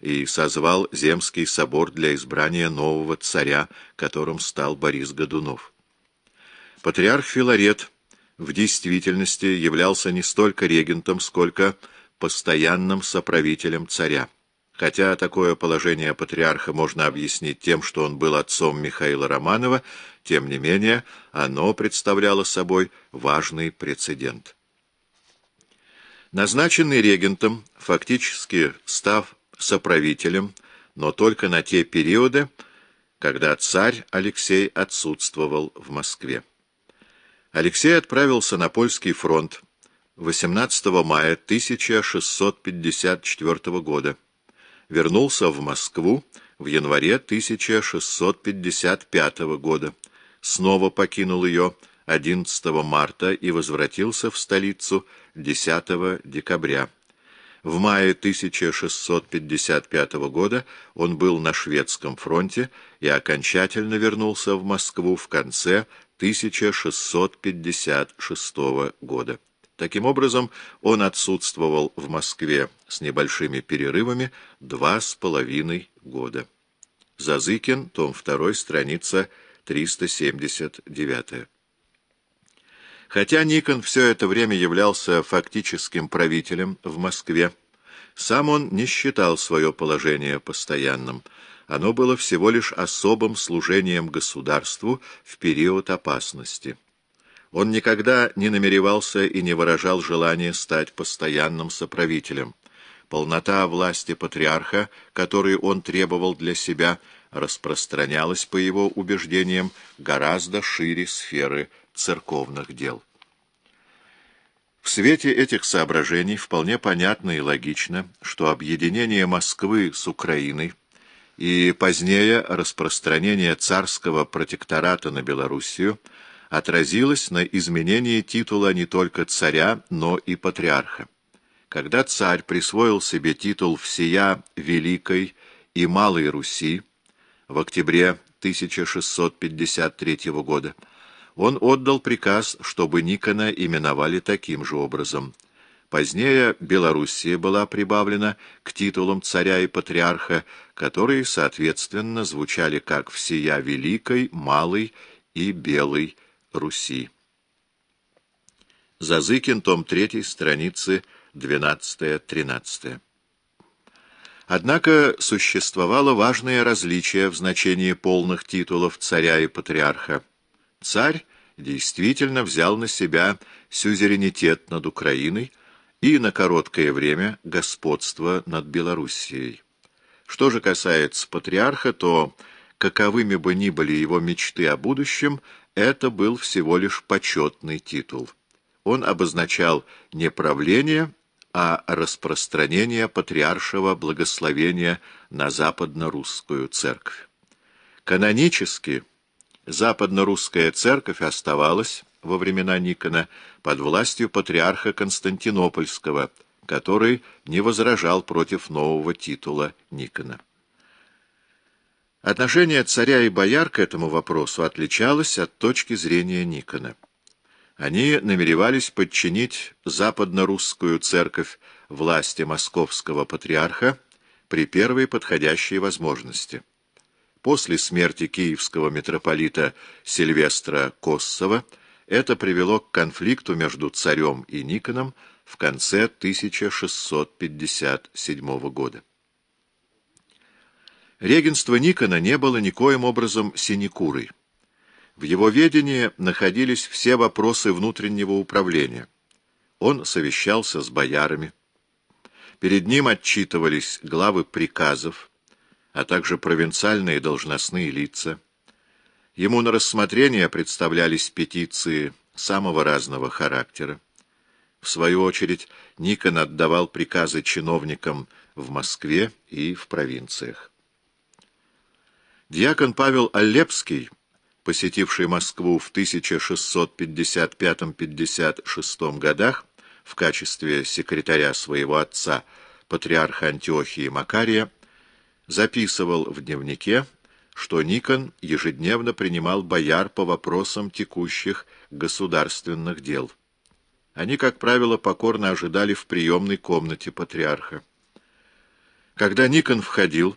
и созвал Земский собор для избрания нового царя, которым стал Борис Годунов. Патриарх Филарет в действительности являлся не столько регентом, сколько постоянным соправителем царя. Хотя такое положение патриарха можно объяснить тем, что он был отцом Михаила Романова, тем не менее оно представляло собой важный прецедент. Назначенный регентом, фактически став соправителем, но только на те периоды, когда царь Алексей отсутствовал в Москве. Алексей отправился на польский фронт 18 мая 1654 года. Вернулся в Москву в январе 1655 года. Снова покинул ее 11 марта и возвратился в столицу 10 декабря. В мае 1655 года он был на шведском фронте и окончательно вернулся в Москву в конце 1656 года. Таким образом, он отсутствовал в Москве с небольшими перерывами два с половиной года. Зазыкин, том 2, страница 379. Хотя Никон все это время являлся фактическим правителем в Москве, сам он не считал свое положение постоянным. Оно было всего лишь особым служением государству в период опасности. Он никогда не намеревался и не выражал желания стать постоянным соправителем. Полнота власти патриарха, которую он требовал для себя, распространялась, по его убеждениям, гораздо шире сферы церковных дел. В свете этих соображений вполне понятно и логично, что объединение Москвы с Украиной и позднее распространение царского протектората на Белоруссию отразилось на изменении титула не только царя, но и патриарха. Когда царь присвоил себе титул «Всея Великой и Малой Руси» в октябре 1653 года, он отдал приказ, чтобы Никона именовали таким же образом. Позднее Белоруссия была прибавлена к титулам царя и патриарха, которые, соответственно, звучали как «Всея Великой», «Малой» и «Белой» Руси. Зазыкин, том 3, страницы 12-13. Однако существовало важное различие в значении полных титулов царя и патриарха. Царь действительно взял на себя сюзеренитет над Украиной и на короткое время господство над Белоруссией. Что же касается патриарха, то, каковыми бы ни были его мечты о будущем, это был всего лишь почетный титул. Он обозначал не правление, а распространение патриаршего благословения на западно-русскую церковь. Канонически западно-русская церковь оставалась во времена Никона под властью патриарха Константинопольского, который не возражал против нового титула Никона. Отношение царя и бояр к этому вопросу отличалось от точки зрения Никона. Они намеревались подчинить западно-русскую церковь власти московского патриарха при первой подходящей возможности. После смерти киевского митрополита Сильвестра Коссова это привело к конфликту между царем и Никоном в конце 1657 года. Регенство Никона не было никоим образом синекурой. В его ведении находились все вопросы внутреннего управления. Он совещался с боярами. Перед ним отчитывались главы приказов, а также провинциальные должностные лица. Ему на рассмотрение представлялись петиции самого разного характера. В свою очередь Никон отдавал приказы чиновникам в Москве и в провинциях. Дьякон Павел Алепский, посетивший Москву в 1655-56 годах в качестве секретаря своего отца, патриарха Антиохии Макария, записывал в дневнике, что Никон ежедневно принимал бояр по вопросам текущих государственных дел. Они, как правило, покорно ожидали в приемной комнате патриарха. Когда Никон входил,